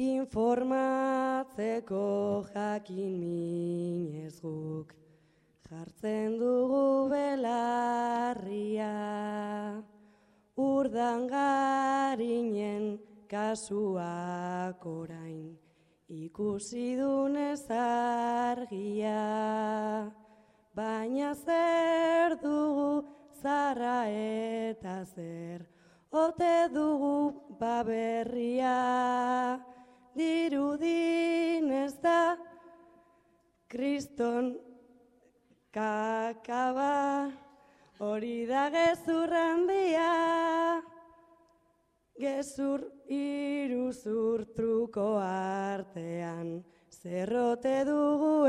informatzeko jakin minez guk, jartzen dugu belarria, urdangarinen kasuak orain, ikusi dunez argia, baina zer dugu zarra eta zer, ote dugu baberria, kriston kakaba, hori da gezur handia, gezur iruzur truko artean, zerrote dugu